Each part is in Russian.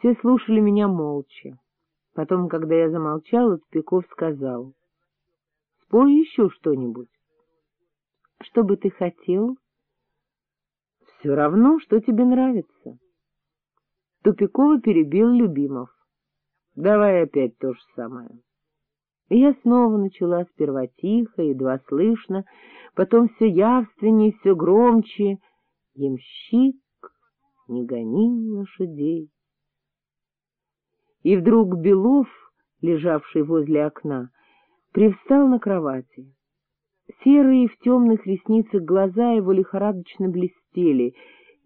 Все слушали меня молча. Потом, когда я замолчала, Тупиков сказал. — Спой еще что-нибудь. — Что бы ты хотел? — Все равно, что тебе нравится. Тупикова перебил Любимов. — Давай опять то же самое. И я снова начала сперва тихо, едва слышно, потом все явственнее, все громче. Ямщик, не гони лошадей. И вдруг Белов, лежавший возле окна, привстал на кровати. Серые в темных ресницах глаза его лихорадочно блестели.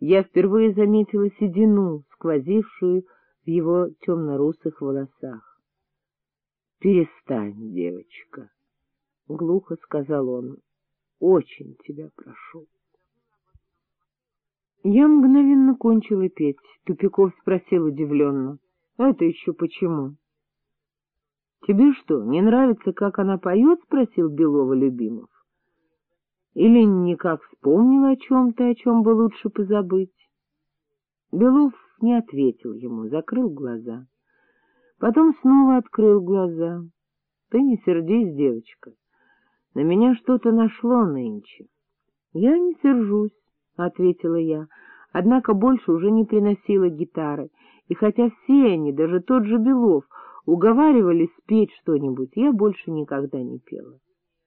Я впервые заметила седину, сквозившую в его темно-русых волосах. — Перестань, девочка, — глухо сказал он, — очень тебя прошу. Я мгновенно кончила петь. Тупиков спросил удивленно. — Это еще почему? — Тебе что, не нравится, как она поет? — спросил Белова Любимов. — Или никак вспомнил о чем-то, о чем бы лучше позабыть? Белов не ответил ему, закрыл глаза. Потом снова открыл глаза. — Ты не сердись, девочка. На меня что-то нашло нынче. — Я не сержусь, — ответила я, однако больше уже не приносила гитары, и хотя все они, даже тот же Белов, уговаривали спеть что-нибудь, я больше никогда не пела.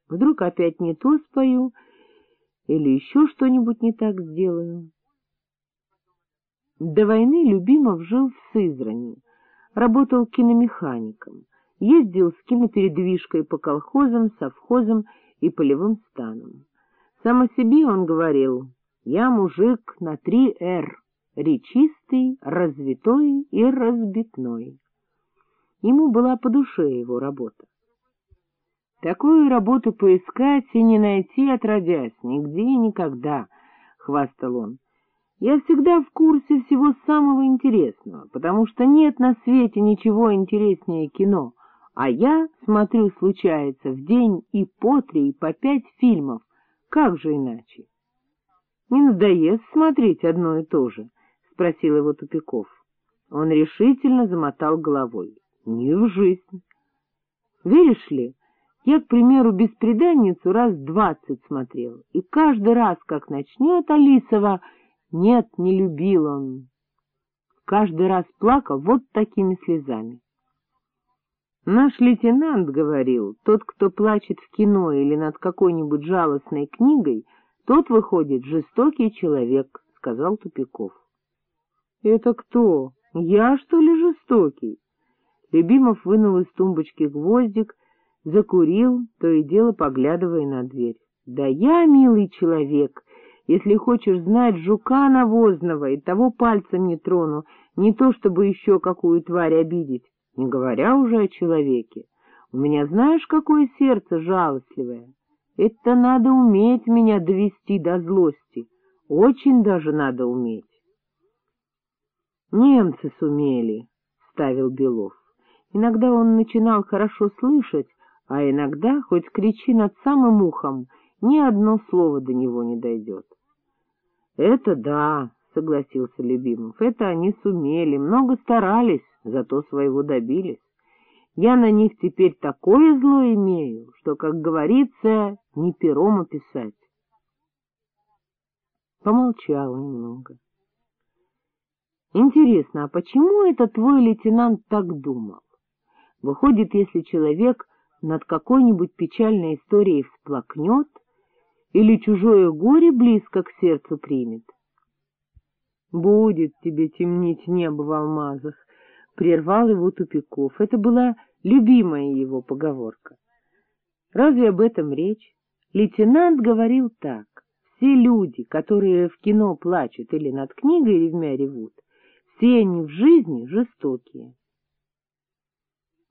Вдруг опять не то спою или еще что-нибудь не так сделаю. До войны Любимов жил в Сызрани, работал киномехаником, ездил с кинопередвижкой по колхозам, совхозам и полевым станам. Сам о себе он говорил «Я мужик на три «Р» — речистый, развитой и разбитной». Ему была по душе его работа. Такую работу поискать и не найти, отродясь, нигде и никогда, — хвастал он. Я всегда в курсе всего самого интересного, потому что нет на свете ничего интереснее кино, а я смотрю, случается, в день и по три, и по пять фильмов. Как же иначе? — Не надоест смотреть одно и то же? — спросил его Тупиков. Он решительно замотал головой. — Не в жизнь. Веришь ли, я, к примеру, «Беспреданницу» раз двадцать смотрел, и каждый раз, как начнет Алисова нет, не любил он. Каждый раз плакал вот такими слезами. Наш лейтенант говорил, тот, кто плачет в кино или над какой-нибудь жалостной книгой, тот выходит жестокий человек, — сказал Тупиков. — Это кто? Я, что ли, жестокий? Любимов вынул из тумбочки гвоздик, закурил, то и дело поглядывая на дверь. — Да я, милый человек, если хочешь знать жука навозного, и того пальцем не трону, не то чтобы еще какую тварь обидеть, не говоря уже о человеке. У меня знаешь, какое сердце жалостливое? Это надо уметь меня довести до злости, очень даже надо уметь. Немцы сумели, — ставил Белов. Иногда он начинал хорошо слышать, а иногда, хоть кричи над самым ухом, ни одно слово до него не дойдет. — Это да, — согласился Любимов, — это они сумели, много старались, зато своего добились. Я на них теперь такое зло имею, что, как говорится, не пером описать. Помолчал немного. Интересно, а почему это твой лейтенант так думал? Выходит, если человек над какой-нибудь печальной историей всплакнет, или чужое горе близко к сердцу примет? Будет тебе темнить небо в алмазах, — прервал его Тупиков. Это была любимая его поговорка. Разве об этом речь? Лейтенант говорил так. Все люди, которые в кино плачут или над книгой ревмя ревут, все они в жизни жестокие.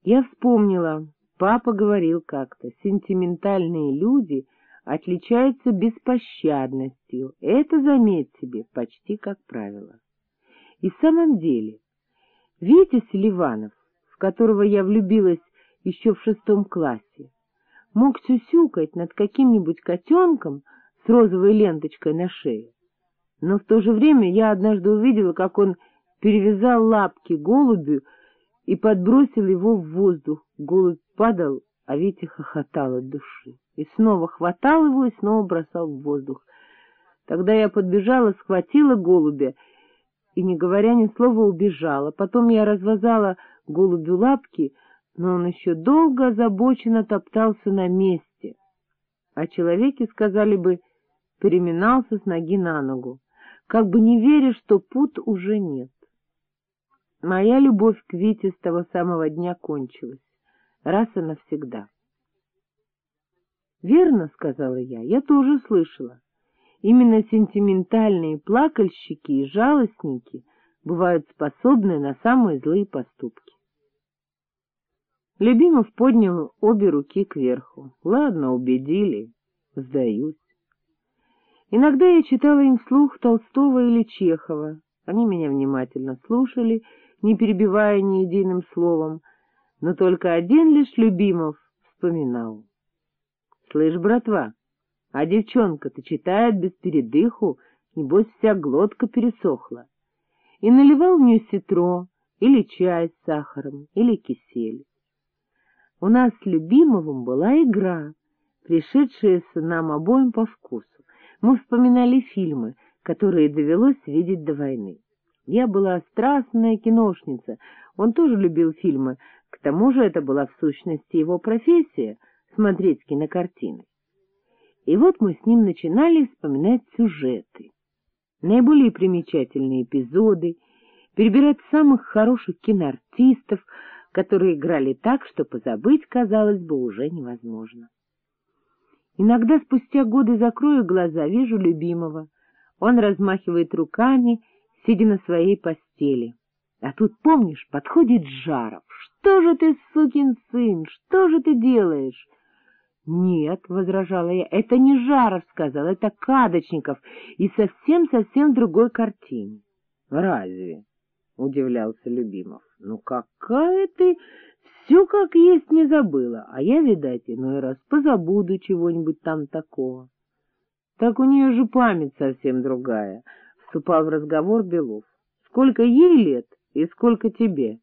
Я вспомнила, папа говорил как-то, сентиментальные люди — отличается беспощадностью. Это, заметь себе, почти как правило. И в самом деле, Витя Селиванов, в которого я влюбилась еще в шестом классе, мог сюсюкать над каким-нибудь котенком с розовой ленточкой на шее. Но в то же время я однажды увидела, как он перевязал лапки голубю и подбросил его в воздух. Голубь падал, а Витя хохотал от души. И снова хватал его и снова бросал в воздух. Тогда я подбежала, схватила голубя и, не говоря ни слова, убежала. Потом я развязала голубю лапки, но он еще долго озабоченно топтался на месте. А человеки, сказали бы, переминался с ноги на ногу, как бы не веря, что пут уже нет. Моя любовь к Вите с того самого дня кончилась, раз и навсегда. — Верно, — сказала я, — я тоже слышала. Именно сентиментальные плакальщики и жалостники бывают способны на самые злые поступки. Любимов поднял обе руки кверху. Ладно, убедили, сдаюсь. Иногда я читала им вслух Толстого или Чехова. Они меня внимательно слушали, не перебивая ни единым словом, но только один лишь Любимов вспоминал. — Слышь, братва, а девчонка-то читает без передыху, небось вся глотка пересохла. И наливал в нее ситро, или чай с сахаром, или кисель. У нас с Любимовым была игра, пришедшаяся нам обоим по вкусу. Мы вспоминали фильмы, которые довелось видеть до войны. Я была страстная киношница, он тоже любил фильмы, к тому же это была в сущности его профессия — смотреть кинокартины. И вот мы с ним начинали вспоминать сюжеты, наиболее примечательные эпизоды, перебирать самых хороших киноартистов, которые играли так, что позабыть, казалось бы, уже невозможно. Иногда спустя годы закрою глаза, вижу любимого. Он размахивает руками, сидя на своей постели. А тут, помнишь, подходит Жаров. «Что же ты, сукин сын, что же ты делаешь?» «Нет», — возражала я, — «это не Жаров сказал, это Кадочников, и совсем-совсем другой картине». «Разве?» — удивлялся Любимов. «Ну какая ты все как есть не забыла, а я, видать, иной раз позабуду чего-нибудь там такого. — Так у нее же память совсем другая, — вступал в разговор Белов. — Сколько ей лет и сколько тебе?